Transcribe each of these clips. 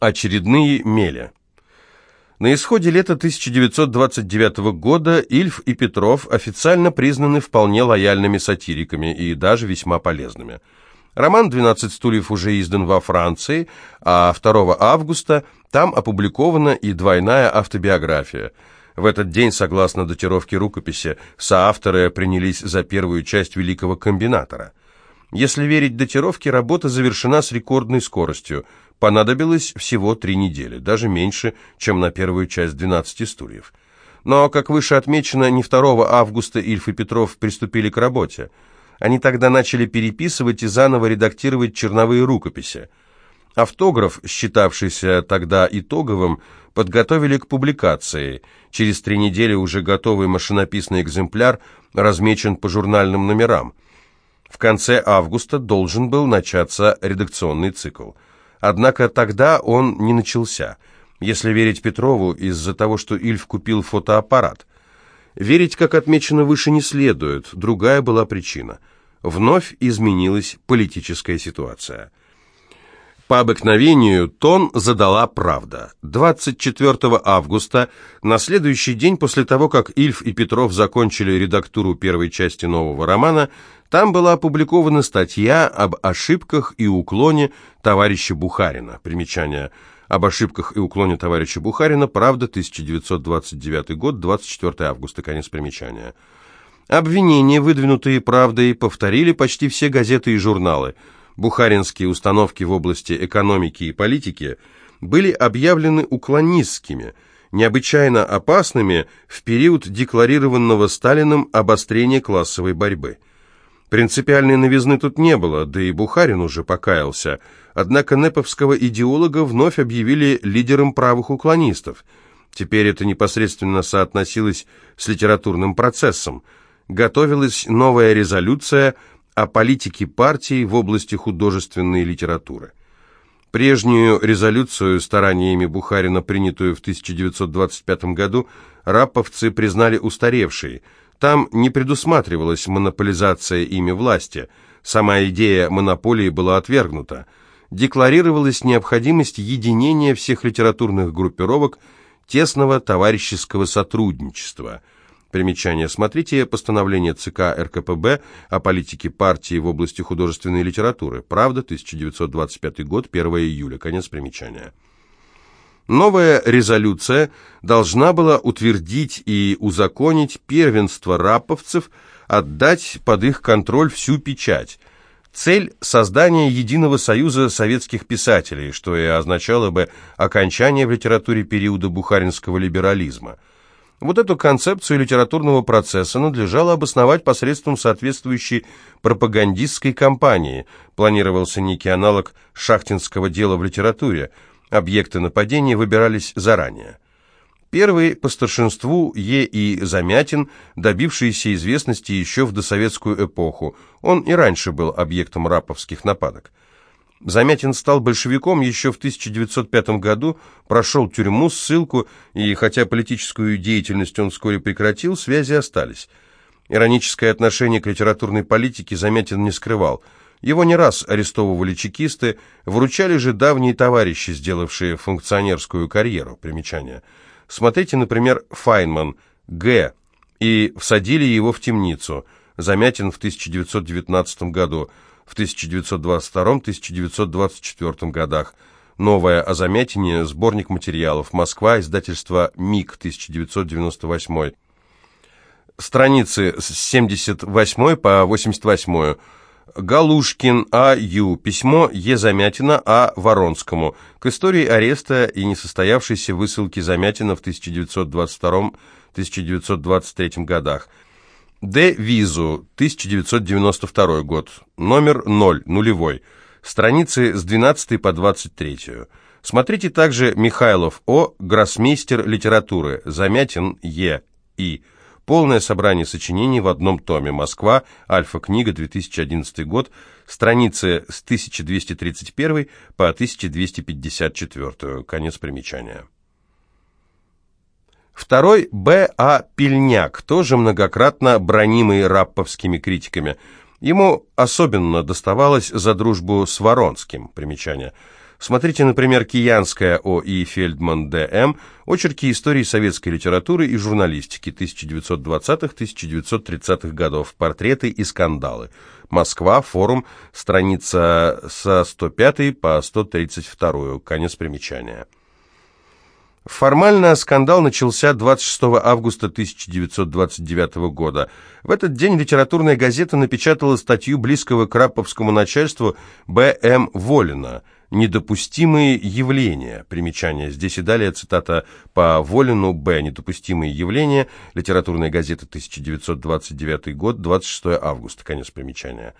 Очередные мели. На исходе лета 1929 года Ильф и Петров официально признаны вполне лояльными сатириками и даже весьма полезными. Роман «12 стульев» уже издан во Франции, а 2 августа там опубликована и двойная автобиография. В этот день, согласно датировке рукописи, соавторы принялись за первую часть «Великого комбинатора». Если верить датировке, работа завершена с рекордной скоростью. Понадобилось всего три недели, даже меньше, чем на первую часть «12 стульев». Но, как выше отмечено, не 2 августа Ильф и Петров приступили к работе. Они тогда начали переписывать и заново редактировать черновые рукописи. Автограф, считавшийся тогда итоговым, подготовили к публикации. Через три недели уже готовый машинописный экземпляр размечен по журнальным номерам – в конце августа должен был начаться редакционный цикл. Однако тогда он не начался, если верить Петрову, из-за того, что Ильф купил фотоаппарат. Верить, как отмечено выше, не следует, другая была причина. Вновь изменилась политическая ситуация. По обыкновению тон задала правда. 24 августа, на следующий день после того, как Ильф и Петров закончили редактуру первой части нового романа, там была опубликована статья об ошибках и уклоне товарища Бухарина. Примечание об ошибках и уклоне товарища Бухарина, правда, 1929 год, 24 августа, конец примечания. Обвинения, выдвинутые правдой, повторили почти все газеты и журналы – бухаринские установки в области экономики и политики были объявлены уклонистскими, необычайно опасными в период декларированного Сталиным обострения классовой борьбы. Принципиальной новизны тут не было, да и Бухарин уже покаялся, однако неповского идеолога вновь объявили лидером правых уклонистов. Теперь это непосредственно соотносилось с литературным процессом. Готовилась новая резолюция – о политике партии в области художественной литературы. Прежнюю резолюцию, стараниями Бухарина, принятую в 1925 году, раповцы признали устаревшей. Там не предусматривалась монополизация ими власти. Сама идея монополии была отвергнута. Декларировалась необходимость единения всех литературных группировок, тесного товарищеского сотрудничества – Примечание. Смотрите постановление ЦК РКПБ о политике партии в области художественной литературы. Правда, 1925 год, 1 июля. Конец примечания. Новая резолюция должна была утвердить и узаконить первенство раповцев, отдать под их контроль всю печать. Цель – создание единого союза советских писателей, что и означало бы окончание в литературе периода бухаринского либерализма – вот эту концепцию литературного процесса надлежало обосновать посредством соответствующей пропагандистской кампании. Планировался некий аналог шахтинского дела в литературе. Объекты нападения выбирались заранее. Первый по старшинству Е. И. Замятин, добившийся известности еще в досоветскую эпоху. Он и раньше был объектом раповских нападок. Замятин стал большевиком еще в 1905 году, прошел тюрьму, ссылку, и хотя политическую деятельность он вскоре прекратил, связи остались. Ироническое отношение к литературной политике Замятин не скрывал. Его не раз арестовывали чекисты, вручали же давние товарищи, сделавшие функционерскую карьеру. Примечание. Смотрите, например, Файнман, Г. И всадили его в темницу. Замятин в 1919 году в 1922-1924 годах. Новое о Замятине, сборник материалов, Москва, издательство МИГ, 1998. Страницы с 78 по 88. Галушкин А.Ю. Письмо Е. Замятина А. Воронскому к истории ареста и несостоявшейся высылки Замятина в 1922-1923 годах. Д. Визу, 1992 год, номер 0, нулевой, страницы с 12 по 23. Смотрите также Михайлов О. Гроссмейстер литературы, Замятин Е. И. Полное собрание сочинений в одном томе. Москва. Альфа-книга, 2011 год. Страницы с 1231 по 1254. Конец примечания. Второй – Б. А. Пельняк, тоже многократно бронимый рапповскими критиками. Ему особенно доставалось за дружбу с Воронским. Примечание. Смотрите, например, Киянская О.И. Фельдман Д.М. Очерки истории советской литературы и журналистики 1920-1930-х годов. Портреты и скандалы. Москва, форум, страница со 105 по 132. Конец примечания. Формально скандал начался 26 августа 1929 года. В этот день литературная газета напечатала статью близкого к рапповскому начальству Б.М. Волина «Недопустимые явления». Примечание. Здесь и далее цитата по Волину Б. «Недопустимые явления». Литературная газета, 1929 год, 26 августа. Конец примечания.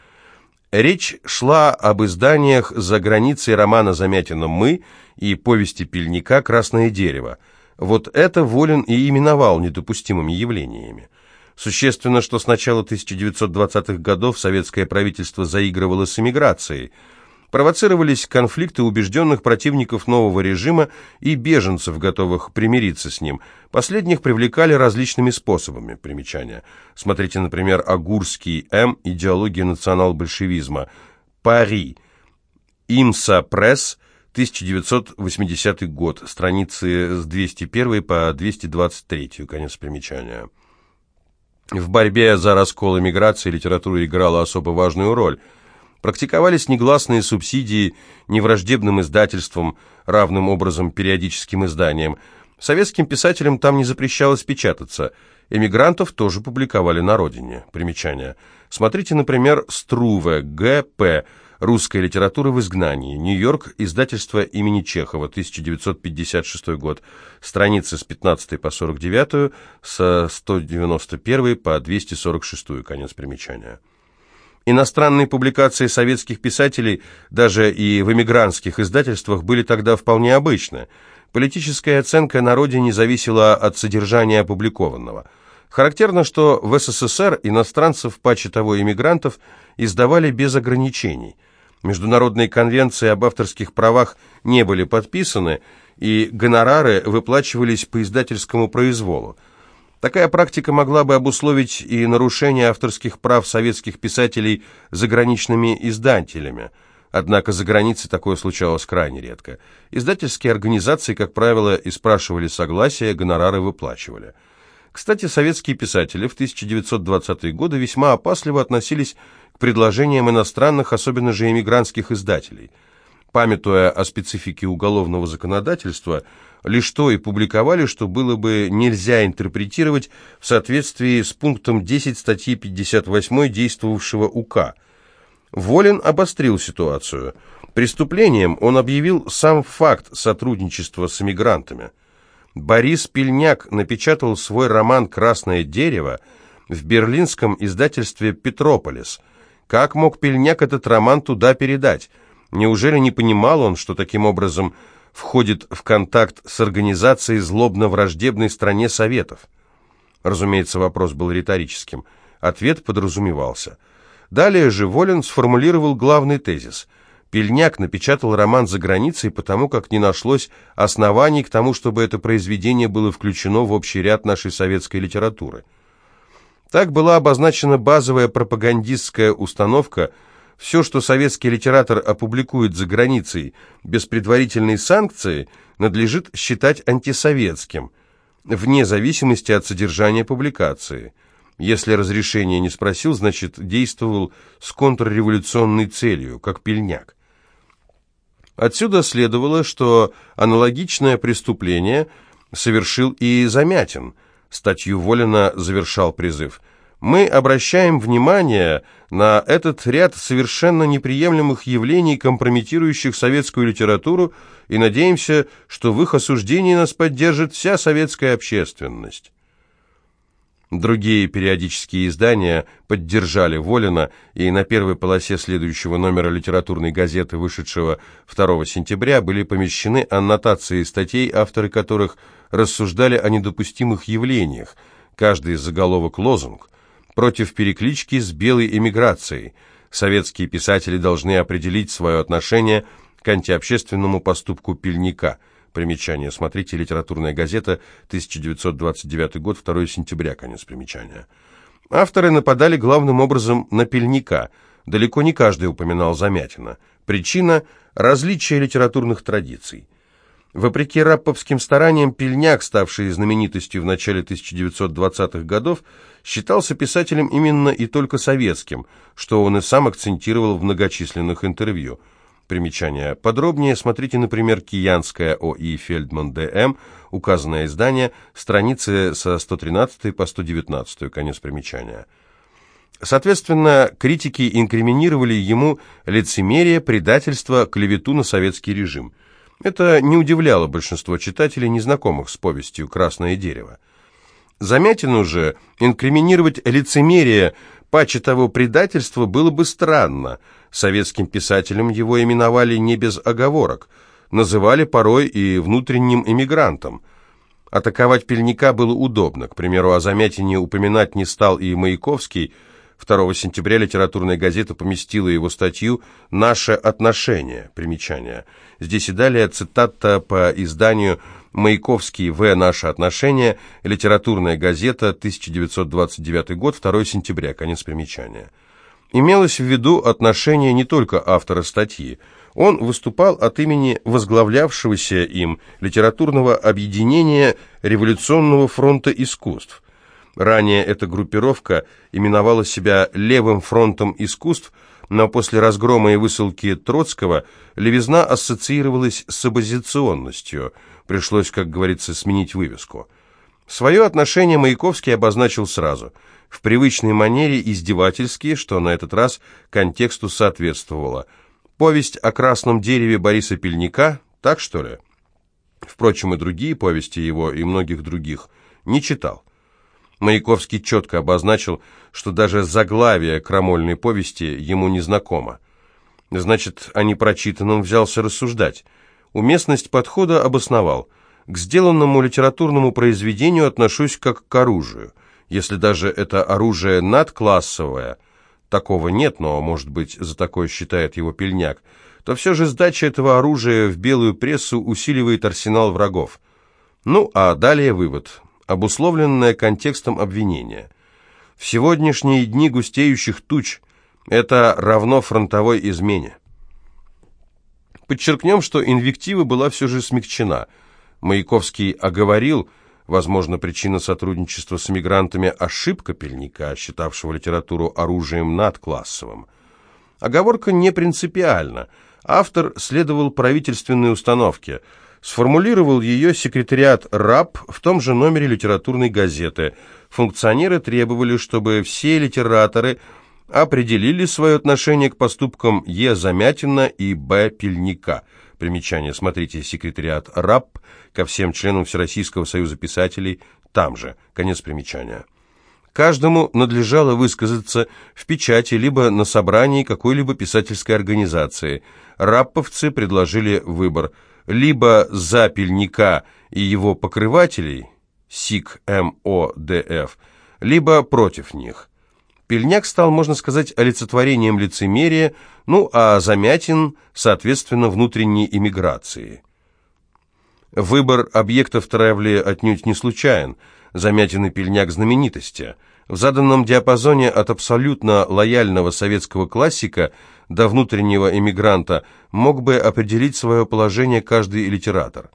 Речь шла об изданиях за границей романа Замятина «Мы» и повести Пельника «Красное дерево». Вот это Волин и именовал недопустимыми явлениями. Существенно, что с начала 1920-х годов советское правительство заигрывало с эмиграцией – провоцировались конфликты убежденных противников нового режима и беженцев, готовых примириться с ним. Последних привлекали различными способами. Примечания. Смотрите, например, Агурский М. «Идеология национал-большевизма». Пари. Имса Пресс. 1980 год. Страницы с 201 по 223. Конец примечания. В борьбе за раскол эмиграции литература играла особо важную роль – Практиковались негласные субсидии невраждебным издательствам, равным образом периодическим изданиям. Советским писателям там не запрещалось печататься. Эмигрантов тоже публиковали на родине. Примечание. Смотрите, например, Струве, Г.П. «Русская литература в изгнании», Нью-Йорк, издательство имени Чехова, 1956 год, страницы с 15 по 49, со 191 по 246, конец примечания. Иностранные публикации советских писателей, даже и в эмигрантских издательствах, были тогда вполне обычны. Политическая оценка на родине зависела от содержания опубликованного. Характерно, что в СССР иностранцев, паче того иммигрантов, издавали без ограничений. Международные конвенции об авторских правах не были подписаны, и гонорары выплачивались по издательскому произволу. Такая практика могла бы обусловить и нарушение авторских прав советских писателей заграничными издателями. Однако за границей такое случалось крайне редко. Издательские организации, как правило, и спрашивали согласия, гонорары выплачивали. Кстати, советские писатели в 1920-е годы весьма опасливо относились к предложениям иностранных, особенно же эмигрантских издателей. Памятуя о специфике уголовного законодательства, лишь то и публиковали, что было бы нельзя интерпретировать в соответствии с пунктом 10 статьи 58 действовавшего УК. Волин обострил ситуацию. Преступлением он объявил сам факт сотрудничества с эмигрантами. Борис Пельняк напечатал свой роман «Красное дерево» в берлинском издательстве «Петрополис». Как мог Пельняк этот роман туда передать? Неужели не понимал он, что таким образом входит в контакт с организацией злобно-враждебной стране Советов? Разумеется, вопрос был риторическим. Ответ подразумевался. Далее же Волин сформулировал главный тезис. Пельняк напечатал роман за границей, потому как не нашлось оснований к тому, чтобы это произведение было включено в общий ряд нашей советской литературы. Так была обозначена базовая пропагандистская установка – все, что советский литератор опубликует за границей без предварительной санкции, надлежит считать антисоветским, вне зависимости от содержания публикации. Если разрешения не спросил, значит, действовал с контрреволюционной целью, как пельняк. Отсюда следовало, что аналогичное преступление совершил и Замятин. Статью Волина завершал призыв – мы обращаем внимание на этот ряд совершенно неприемлемых явлений, компрометирующих советскую литературу, и надеемся, что в их осуждении нас поддержит вся советская общественность. Другие периодические издания поддержали Волина, и на первой полосе следующего номера литературной газеты, вышедшего 2 сентября, были помещены аннотации статей, авторы которых рассуждали о недопустимых явлениях, каждый заголовок лозунг – против переклички с белой эмиграцией. Советские писатели должны определить свое отношение к антиобщественному поступку пильника. Примечание. Смотрите «Литературная газета», 1929 год, 2 сентября, конец примечания. Авторы нападали главным образом на пильника. далеко не каждый упоминал Замятина. Причина – различие литературных традиций. Вопреки рапповским стараниям, Пельняк, ставший знаменитостью в начале 1920-х годов, считался писателем именно и только советским, что он и сам акцентировал в многочисленных интервью. Примечание. Подробнее смотрите, например, «Киянская О.И. Фельдман Д.М.», указанное издание, страницы со 113 по 119, конец примечания. Соответственно, критики инкриминировали ему лицемерие, предательство, клевету на советский режим – это не удивляло большинство читателей, незнакомых с повестью «Красное дерево». Замятину же инкриминировать лицемерие, паче того предательства, было бы странно. Советским писателям его именовали не без оговорок, называли порой и внутренним эмигрантом. Атаковать Пельника было удобно, к примеру, о Замятине упоминать не стал и Маяковский – 2 сентября литературная газета поместила его статью «Наше отношение». Примечание. Здесь и далее цитата по изданию «Маяковский В. Наше отношение», литературная газета, 1929 год, 2 сентября, конец примечания. Имелось в виду отношение не только автора статьи. Он выступал от имени возглавлявшегося им литературного объединения Революционного фронта искусств – Ранее эта группировка именовала себя «Левым фронтом искусств», но после разгрома и высылки Троцкого левизна ассоциировалась с оппозиционностью. Пришлось, как говорится, сменить вывеску. Свое отношение Маяковский обозначил сразу. В привычной манере издевательские, что на этот раз контексту соответствовало. Повесть о красном дереве Бориса Пельника, так что ли? Впрочем, и другие повести его, и многих других, не читал. Маяковский четко обозначил, что даже заглавие крамольной повести ему не знакомо. Значит, о непрочитанном взялся рассуждать. Уместность подхода обосновал. К сделанному литературному произведению отношусь как к оружию. Если даже это оружие надклассовое, такого нет, но, может быть, за такое считает его пельняк, то все же сдача этого оружия в белую прессу усиливает арсенал врагов. Ну, а далее вывод обусловленное контекстом обвинения. В сегодняшние дни густеющих туч это равно фронтовой измене. Подчеркнем, что инвектива была все же смягчена. Маяковский оговорил, возможно, причина сотрудничества с эмигрантами – ошибка Пельника, считавшего литературу оружием надклассовым. Оговорка не принципиальна. Автор следовал правительственной установке – Сформулировал ее секретариат РАП в том же номере литературной газеты. Функционеры требовали, чтобы все литераторы определили свое отношение к поступкам Е. Замятина и Б. Пельника. Примечание. Смотрите секретариат РАП ко всем членам Всероссийского союза писателей. Там же. Конец примечания. Каждому надлежало высказаться в печати либо на собрании какой-либо писательской организации. Рапповцы предложили выбор – либо за Пельника и его покрывателей, СИК МОДФ, либо против них. Пельняк стал, можно сказать, олицетворением лицемерия, ну а Замятин, соответственно, внутренней иммиграции. Выбор объектов травли отнюдь не случайен. Замятин и Пельняк знаменитости. В заданном диапазоне от абсолютно лояльного советского классика – до внутреннего эмигранта, мог бы определить свое положение каждый литератор.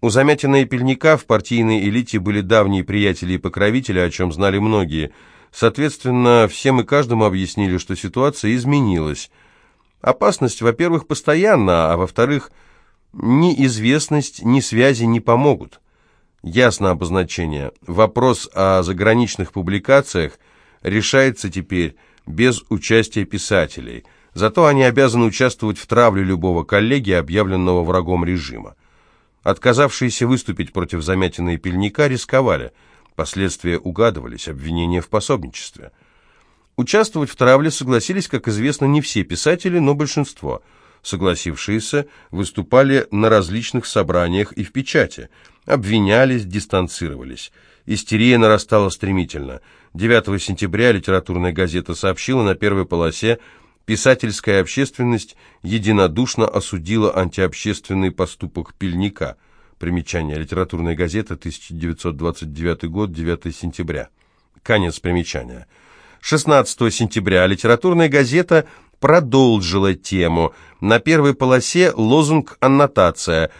У Замятина и Пельника в партийной элите были давние приятели и покровители, о чем знали многие. Соответственно, всем и каждому объяснили, что ситуация изменилась. Опасность, во-первых, постоянна, а во-вторых, ни известность, ни связи не помогут. Ясно обозначение. Вопрос о заграничных публикациях решается теперь без участия писателей – Зато они обязаны участвовать в травле любого коллеги, объявленного врагом режима. Отказавшиеся выступить против Замятина и Пельника рисковали. Последствия угадывались, обвинения в пособничестве. Участвовать в травле согласились, как известно, не все писатели, но большинство. Согласившиеся выступали на различных собраниях и в печати. Обвинялись, дистанцировались. Истерия нарастала стремительно. 9 сентября литературная газета сообщила на первой полосе Писательская общественность единодушно осудила антиобщественный поступок Пельника. Примечание. Литературная газета, 1929 год, 9 сентября. Конец примечания. 16 сентября литературная газета продолжила тему. На первой полосе лозунг-аннотация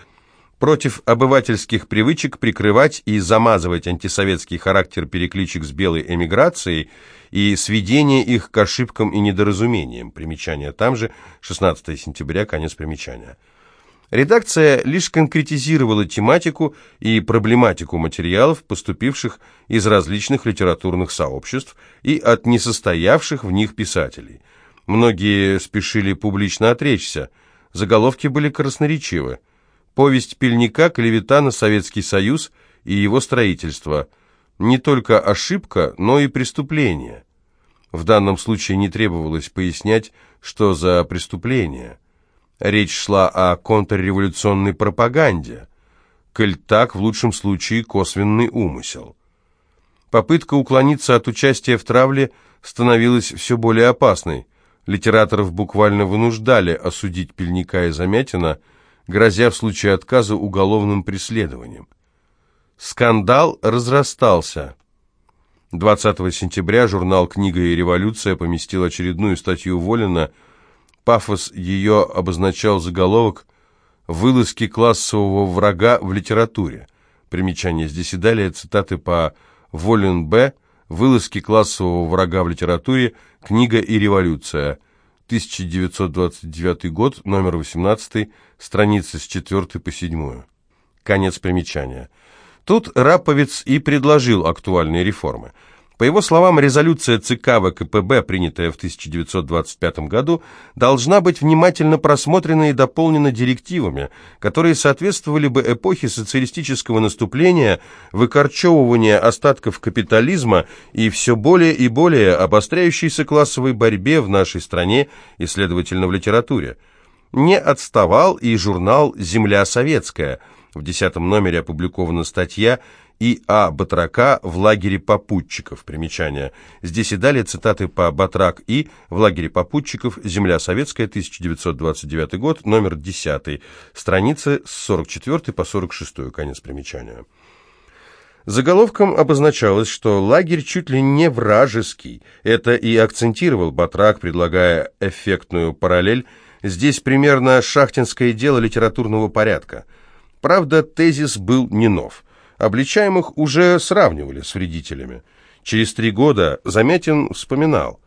против обывательских привычек прикрывать и замазывать антисоветский характер перекличек с белой эмиграцией и сведение их к ошибкам и недоразумениям. Примечание там же, 16 сентября, конец примечания. Редакция лишь конкретизировала тематику и проблематику материалов, поступивших из различных литературных сообществ и от несостоявших в них писателей. Многие спешили публично отречься, заголовки были красноречивы. Повесть Пельника «Клевета на Советский Союз» и его строительство. Не только ошибка, но и преступление. В данном случае не требовалось пояснять, что за преступление – Речь шла о контрреволюционной пропаганде. Коль так, в лучшем случае, косвенный умысел. Попытка уклониться от участия в травле становилась все более опасной. Литераторов буквально вынуждали осудить Пельника и Замятина, грозя в случае отказа уголовным преследованием. Скандал разрастался. 20 сентября журнал «Книга и революция» поместил очередную статью Волина – Пафос ее обозначал заголовок «Вылазки классового врага в литературе». Примечание здесь и далее цитаты по Волен Б. «Вылазки классового врага в литературе. Книга и революция». 1929 год, номер 18, страницы с 4 по 7. Конец примечания. Тут Раповец и предложил актуальные реформы – по его словам, резолюция ЦК ВКПБ, принятая в 1925 году, должна быть внимательно просмотрена и дополнена директивами, которые соответствовали бы эпохе социалистического наступления, выкорчевывания остатков капитализма и все более и более обостряющейся классовой борьбе в нашей стране и, следовательно, в литературе. Не отставал и журнал «Земля советская». В десятом номере опубликована статья «Земля и А. Батрака в лагере попутчиков. Примечание. Здесь и далее цитаты по Батрак И. в лагере попутчиков. Земля советская, 1929 год, номер 10. Страницы с 44 по 46. Конец примечания. Заголовком обозначалось, что лагерь чуть ли не вражеский. Это и акцентировал Батрак, предлагая эффектную параллель. Здесь примерно шахтинское дело литературного порядка. Правда, тезис был не нов. Обличаемых уже сравнивали с вредителями. Через три года Замятин вспоминал.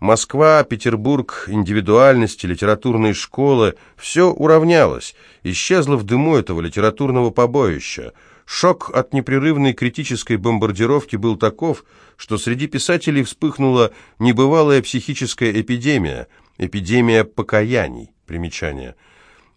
Москва, Петербург, индивидуальности, литературные школы – все уравнялось, исчезло в дыму этого литературного побоища. Шок от непрерывной критической бомбардировки был таков, что среди писателей вспыхнула небывалая психическая эпидемия, эпидемия покаяний, примечание –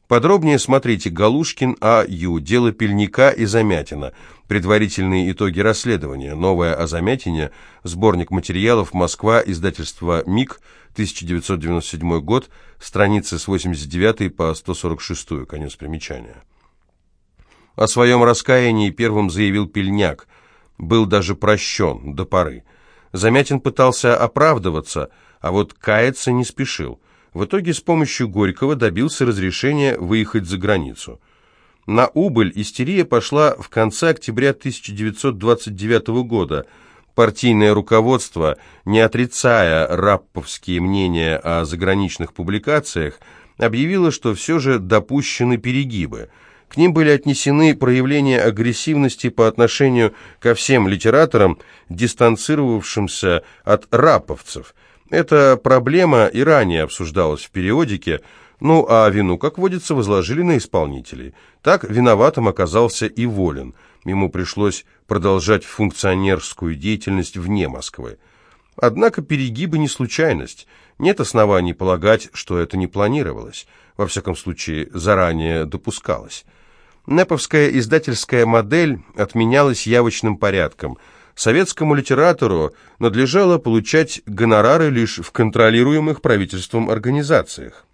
Подробнее смотрите «Галушкин А.Ю. Дело Пельника и Замятина. Предварительные итоги расследования. Новое о Замятине. Сборник материалов. Москва. Издательство МИГ. 1997 год. Страницы с 89 по 146. Конец примечания. О своем раскаянии первым заявил Пельняк. Был даже прощен до поры. Замятин пытался оправдываться, а вот каяться не спешил. В итоге с помощью Горького добился разрешения выехать за границу. На убыль истерия пошла в конце октября 1929 года. Партийное руководство, не отрицая рапповские мнения о заграничных публикациях, объявило, что все же допущены перегибы. К ним были отнесены проявления агрессивности по отношению ко всем литераторам, дистанцировавшимся от раповцев – эта проблема и ранее обсуждалась в периодике, ну а вину, как водится, возложили на исполнителей. Так виноватым оказался и Волин. Ему пришлось продолжать функционерскую деятельность вне Москвы. Однако перегибы не случайность. Нет оснований полагать, что это не планировалось. Во всяком случае, заранее допускалось. Неповская издательская модель отменялась явочным порядком – советскому литератору надлежало получать гонорары лишь в контролируемых правительством организациях.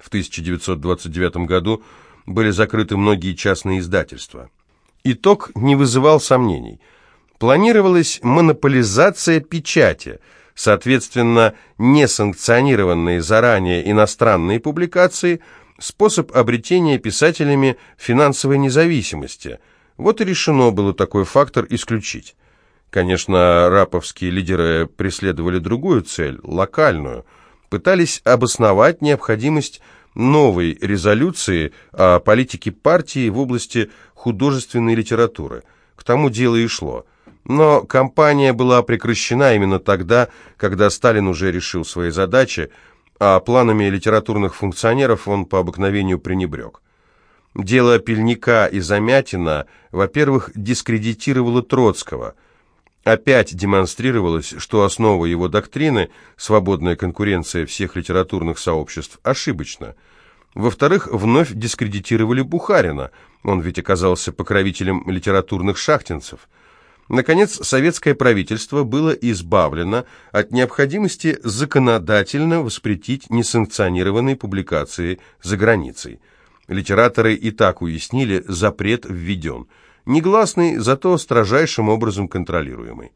В 1929 году были закрыты многие частные издательства. Итог не вызывал сомнений. Планировалась монополизация печати, соответственно, несанкционированные заранее иностранные публикации – способ обретения писателями финансовой независимости. Вот и решено было такой фактор исключить. Конечно, раповские лидеры преследовали другую цель, локальную. Пытались обосновать необходимость новой резолюции о политике партии в области художественной литературы. К тому дело и шло. Но кампания была прекращена именно тогда, когда Сталин уже решил свои задачи, а планами литературных функционеров он по обыкновению пренебрег. Дело Пельника и Замятина, во-первых, дискредитировало Троцкого. Опять демонстрировалось, что основа его доктрины, свободная конкуренция всех литературных сообществ, ошибочна. Во-вторых, вновь дискредитировали Бухарина, он ведь оказался покровителем литературных шахтинцев. Наконец, советское правительство было избавлено от необходимости законодательно воспретить несанкционированные публикации за границей. Литераторы и так уяснили, запрет введен. Негласный, зато строжайшим образом контролируемый.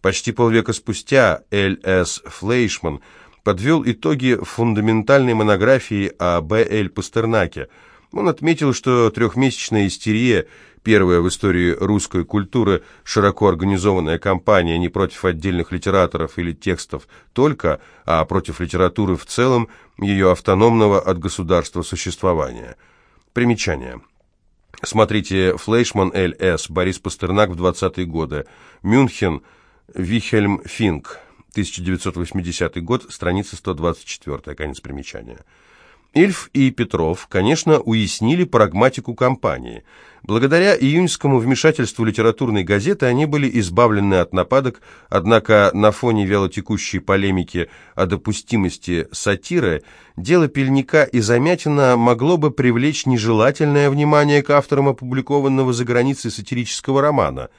Почти полвека спустя Л.С. Флейшман подвел итоги фундаментальной монографии о Б.Л. Пастернаке. Он отметил, что трехмесячная истерия, первая в истории русской культуры широко организованная кампания не против отдельных литераторов или текстов только, а против литературы в целом, ее автономного от государства существования – Примечание. Смотрите «Флейшман Л.С. Борис Пастернак в 20-е годы». Мюнхен. Вихельм Финк. 1980 год. Страница 124. Конец примечания. Ильф и Петров, конечно, уяснили прагматику кампании. Благодаря июньскому вмешательству литературной газеты они были избавлены от нападок, однако на фоне вялотекущей полемики о допустимости сатиры дело Пельника и Замятина могло бы привлечь нежелательное внимание к авторам опубликованного за границей сатирического романа.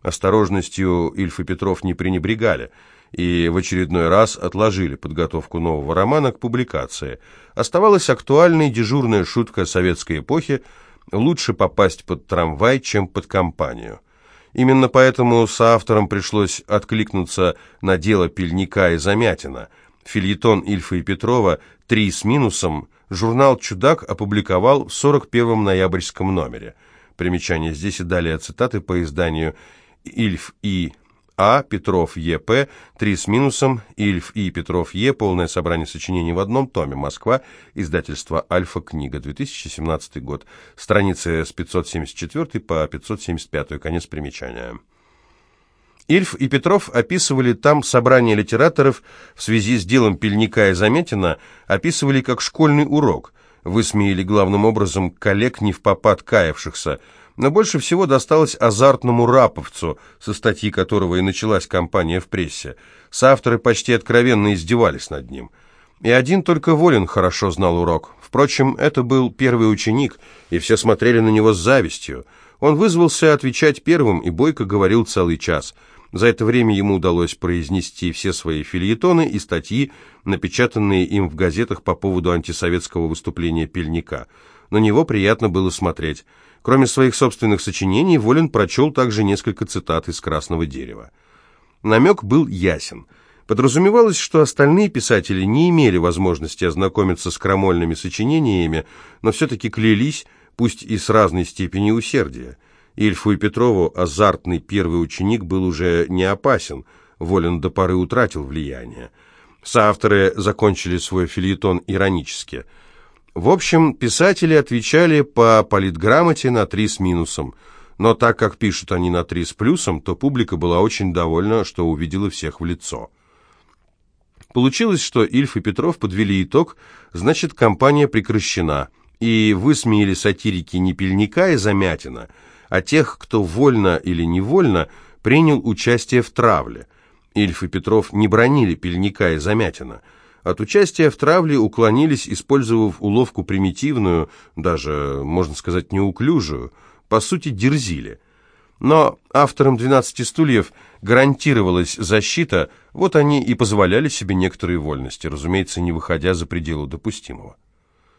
Осторожностью Ильф и Петров не пренебрегали – и в очередной раз отложили подготовку нового романа к публикации. Оставалась актуальной дежурная шутка советской эпохи «Лучше попасть под трамвай, чем под компанию». Именно поэтому соавторам пришлось откликнуться на дело Пильняка и Замятина. Фельетон Ильфа и Петрова «Три с минусом» журнал «Чудак» опубликовал в 41-м ноябрьском номере. Примечание здесь и далее цитаты по изданию «Ильф И.А. Петров Е.П. Три с минусом. Ильф И. Петров Е. Полное собрание сочинений в одном томе. Москва. Издательство Альфа. Книга. 2017 год. Страницы с 574 по 575. Конец примечания. Ильф и Петров описывали там собрание литераторов в связи с делом Пельника и Заметина, описывали как школьный урок. Высмеяли главным образом коллег не в попад каявшихся – но больше всего досталось азартному раповцу, со статьи которого и началась кампания в прессе. Соавторы почти откровенно издевались над ним. И один только Волин хорошо знал урок. Впрочем, это был первый ученик, и все смотрели на него с завистью. Он вызвался отвечать первым, и Бойко говорил целый час. За это время ему удалось произнести все свои фильетоны и статьи, напечатанные им в газетах по поводу антисоветского выступления Пельника. На него приятно было смотреть. Кроме своих собственных сочинений, Волин прочел также несколько цитат из «Красного дерева». Намек был ясен. Подразумевалось, что остальные писатели не имели возможности ознакомиться с крамольными сочинениями, но все-таки клялись, пусть и с разной степенью усердия. Ильфу и Петрову азартный первый ученик был уже не опасен, Волин до поры утратил влияние. Соавторы закончили свой фильетон иронически – в общем, писатели отвечали по политграмоте на три с минусом, но так как пишут они на три с плюсом, то публика была очень довольна, что увидела всех в лицо. Получилось, что Ильф и Петров подвели итог, значит, кампания прекращена, и высмеяли сатирики не Пельника и Замятина, а тех, кто вольно или невольно принял участие в травле. Ильф и Петров не бронили Пельника и Замятина – от участия в травле уклонились, использовав уловку примитивную, даже, можно сказать, неуклюжую, по сути, дерзили. Но авторам «12 стульев» гарантировалась защита, вот они и позволяли себе некоторые вольности, разумеется, не выходя за пределы допустимого.